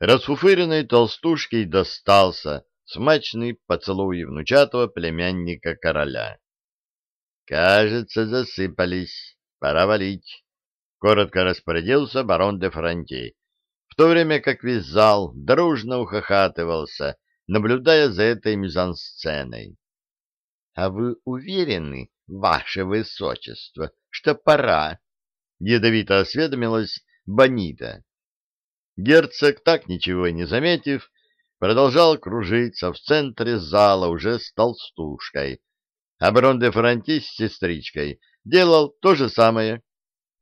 Расфуфыренной толстушке достался смачный поцелуй внучатого племянника короля. «Кажется, засыпались. Пора валить», — коротко распорядился барон де Франти, в то время как весь зал дружно ухахатывался, наблюдая за этой мизансценой. — А вы уверены, ваше высочество, что пора? — ядовито осведомилась Бонита. Герцог, так ничего и не заметив, продолжал кружиться в центре зала уже с толстушкой, а барон де Франти с сестричкой делал то же самое,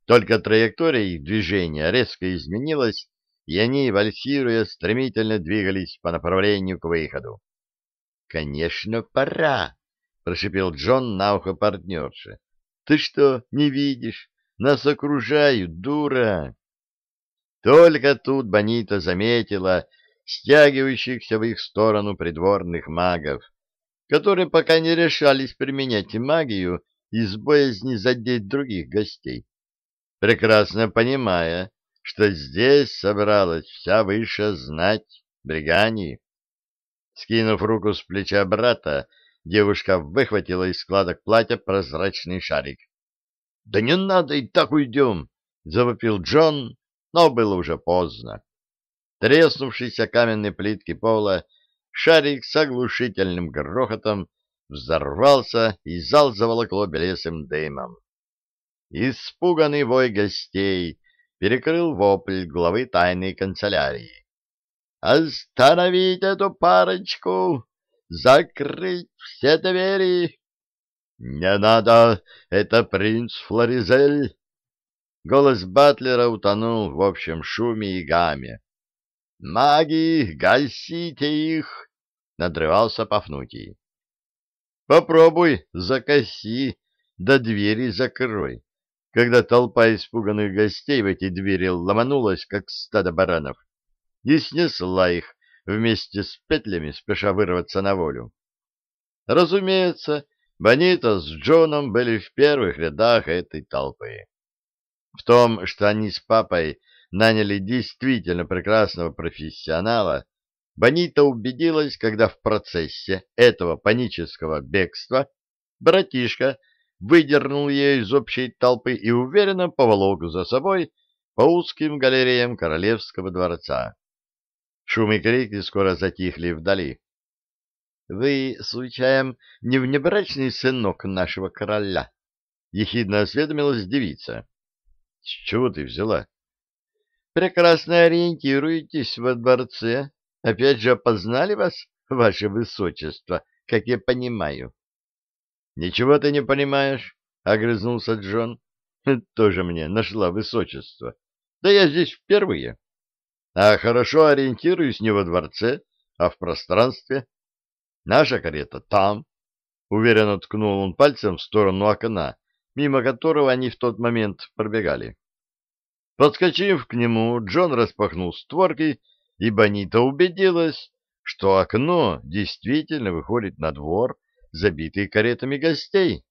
только траектория их движения резко изменилась, и они, вальсируя, стремительно двигались по направлению к выходу. — Конечно, пора, — прошипел Джон на ухо партнерши. — Ты что, не видишь? Нас окружают, дура! Только тут Бонита заметила стягивающихся в их сторону придворных магов, которые пока не решались применять магию из боязни задеть других гостей, прекрасно понимая, что здесь собралась вся высшая знать Бригани. Скинув руку с плеча брата, девушка выхватила из складок платья прозрачный шарик. — Да не надо, и так уйдем! — завопил Джон, но было уже поздно. Треснувшиеся каменные плитки пола, шарик с оглушительным грохотом взорвался, и зал заволокло белесым дымом. Испуганный вой гостей перекрыл вопль главы тайной канцелярии. «Остановить эту парочку! Закрыть все двери!» «Не надо! Это принц Флоризель!» Голос Батлера утонул в общем шуме и гамме. «Маги, гасите их!» — надрывался Пафнутий. «Попробуй, закоси, да двери закрой!» когда толпа испуганных гостей в эти двери ломанулась, как стадо баранов, и снесла их вместе с петлями, спеша вырваться на волю. Разумеется, Бонита с Джоном были в первых рядах этой толпы. В том, что они с папой наняли действительно прекрасного профессионала, Бонита убедилась, когда в процессе этого панического бегства братишка выдернул ее из общей толпы и уверенно поволок за собой по узким галереям королевского дворца. Шум и крики скоро затихли вдали. — Вы, случаем, не внебрачный сынок нашего короля? — ехидно осведомилась девица. — С чего ты взяла? — Прекрасно ориентируетесь во дворце. Опять же опознали вас, ваше высочество, как я понимаю. — Ничего ты не понимаешь, — огрызнулся Джон. — Тоже мне нашла высочество. Да я здесь впервые. А хорошо ориентируюсь не во дворце, а в пространстве. Наша карета там. Уверенно ткнул он пальцем в сторону окна, мимо которого они в тот момент пробегали. Подскочив к нему, Джон распахнул створки, и Бонита убедилась, что окно действительно выходит на двор, забитый каретами гостей.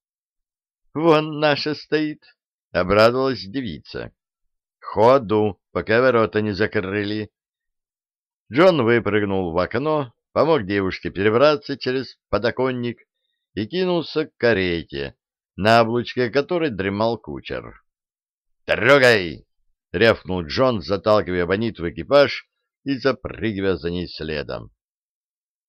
— Вон наша стоит, — обрадовалась девица. — Ходу, пока ворота не закрыли. Джон выпрыгнул в окно, помог девушке перебраться через подоконник и кинулся к карете, на облучке которой дремал кучер. «Трогай!» — рявкнул Джон, заталкивая Бонит в экипаж и запрыгивая за ней следом.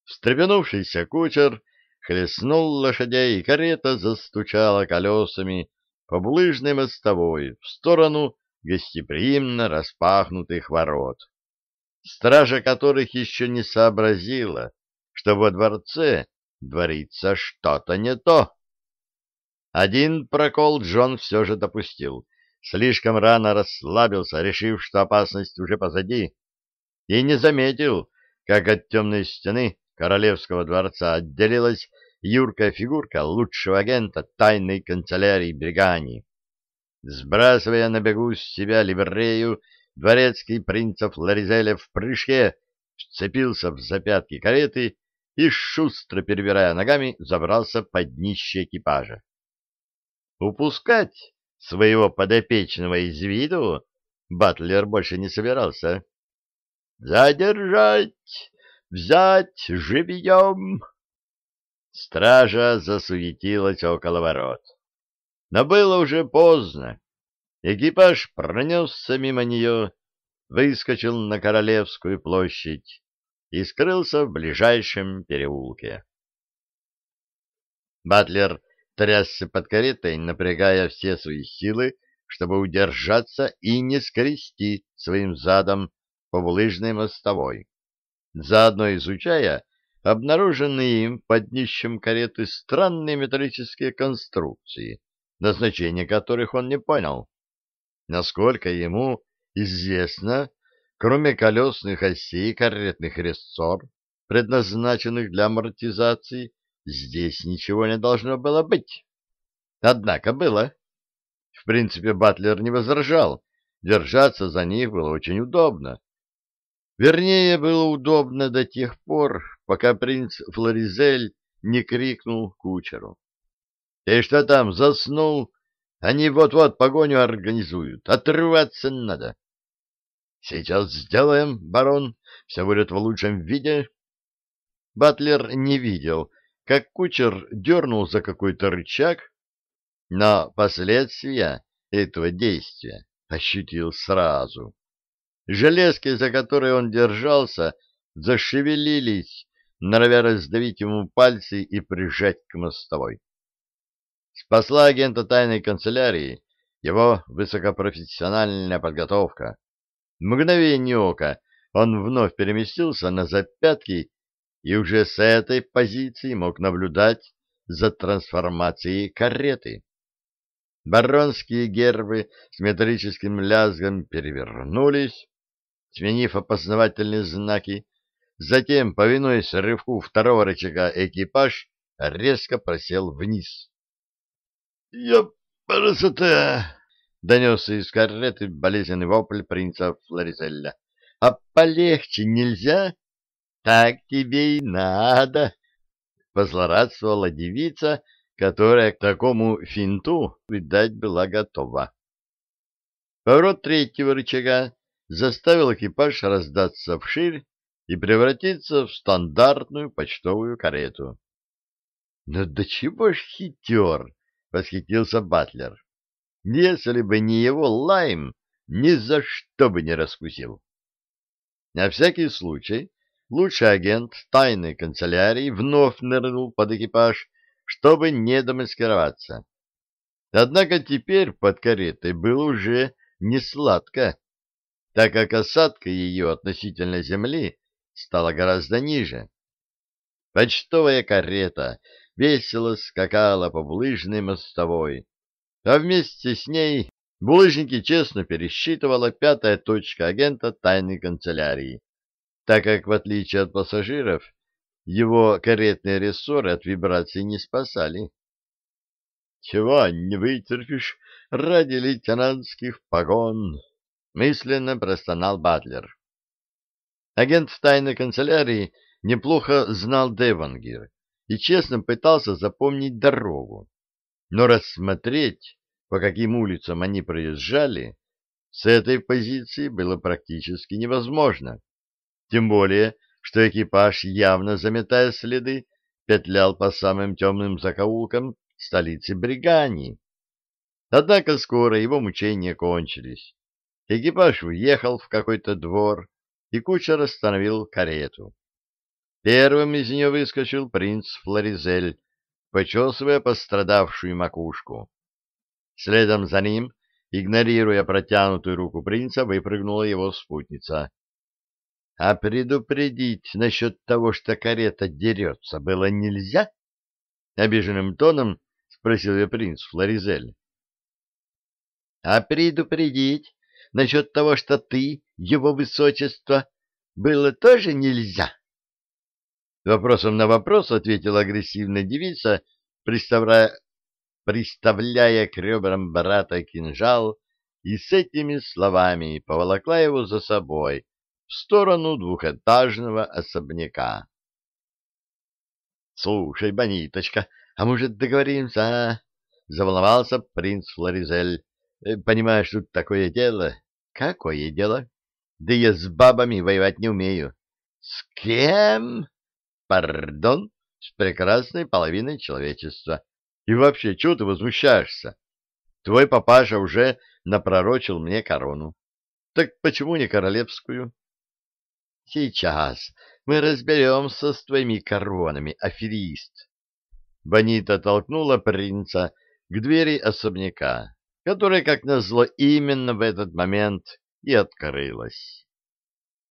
Встрепенувшийся кучер хлестнул лошадей, и карета застучала колесами по булыжной мостовой в сторону гостеприимно распахнутых ворот, стража которых еще не сообразила, что во дворце творится что-то не то. Один прокол Джон все же допустил, слишком рано расслабился, решив, что опасность уже позади, и не заметил, как от темной стены королевского дворца отделилась юркая фигурка лучшего агента тайной канцелярии Бригани. Сбрасывая на бегу с себя ливрею, дворецкий принцев Ларизеля в прыжке вцепился в запятки кареты и, шустро перебирая ногами, забрался под днище экипажа. Упускать своего подопечного из виду Батлер больше не собирался. Задержать! Взять живьем!» Стража засуетилась около ворот. Но было уже поздно. Экипаж пронесся мимо нее, выскочил на Королевскую площадь и скрылся в ближайшем переулке. Батлер трясся под каретой, напрягая все свои силы, чтобы удержаться и не скрести своим задом по булыжной мостовой, заодно изучая обнаруженные им под днищем кареты странные металлические конструкции, назначение которых он не понял. Насколько ему известно, кроме колесных осей и каретных рессор, предназначенных для амортизации, здесь ничего не должно было быть. Однако было. В принципе, Батлер не возражал. Держаться за них было очень удобно. Вернее, было удобно до тех пор, пока принц Флоризель не крикнул кучеру. — Ты что там, заснул? Они вот-вот погоню организуют. Отрываться надо. — Сейчас сделаем, барон. Все будет в лучшем виде. Батлер не видел, как кучер дернул за какой-то рычаг, но последствия этого действия ощутил сразу. Железки, за которые он держался, зашевелились, норовя раздавить ему пальцы и прижать к мостовой. Спасла агента тайной канцелярии его высокопрофессиональная подготовка. В мгновение ока он вновь переместился на запятки и уже с этой позиции мог наблюдать за трансформацией кареты. Баронские гербы с металлическим лязгом перевернулись, сменив опознавательные знаки. Затем, повинуясь рывку второго рычага, экипаж резко просел вниз. — Я красота! — донесся из кареты болезненный вопль принца Флоризелля. — А полегче нельзя? — Так тебе и надо! — позлорадствовала девица, которая к такому финту, видать, была готова. Поворот третьего рычага заставил экипаж раздаться вширь и превратиться в стандартную почтовую карету. — Ну до чего ж хитер! — восхитился Батлер. — Если бы не его лайм, ни за что бы не раскусил. На всякий случай лучший агент тайной канцелярии вновь нырнул под экипаж чтобы не домаскироваться. Однако теперь под каретой было уже не сладко, так как осадка ее относительно земли стала гораздо ниже. Почтовая карета весело скакала по булыжной мостовой, а вместе с ней булыжники честно пересчитывала пятая точка агента тайной канцелярии, так как, в отличие от пассажиров, его каретные рессоры от вибраций не спасали. — Чего не вытерпишь ради лейтенантских погон? — мысленно простонал Батлер. Агент тайной канцелярии неплохо знал Девангир и честно пытался запомнить дорогу. Но рассмотреть, по каким улицам они проезжали, с этой позиции было практически невозможно. Тем более, что экипаж, явно заметая следы, петлял по самым темным закоулкам столицы Бригании. Однако скоро его мучения кончились. Экипаж въехал в какой-то двор, и кучер остановил карету. Первым из нее выскочил принц Флоризель, почесывая пострадавшую макушку. Следом за ним, игнорируя протянутую руку принца, выпрыгнула его спутница. — А предупредить насчет того, что карета дерется, было нельзя? — обиженным тоном спросил я принц Флоризель. — А предупредить насчет того, что ты, его высочество, было тоже нельзя? Вопросом на вопрос ответила агрессивная девица, приставляя, приставляя к ребрам брата кинжал, и с этими словами поволокла его за собой, в сторону двухэтажного особняка. — Слушай, Бониточка, а может договоримся, а? — заволновался принц Флоризель. — Понимаешь, тут такое дело. — Какое дело? — Да я с бабами воевать не умею. С кем? Пардон, с прекрасной половиной человечества. И вообще, чего ты возмущаешься? Твой папаша уже напророчил мне корону. Так почему не королевскую? Сейчас мы разберемся с твоими коронами, аферист. Бонита толкнула принца к двери особняка, которая, как назло, именно в этот момент и открылась.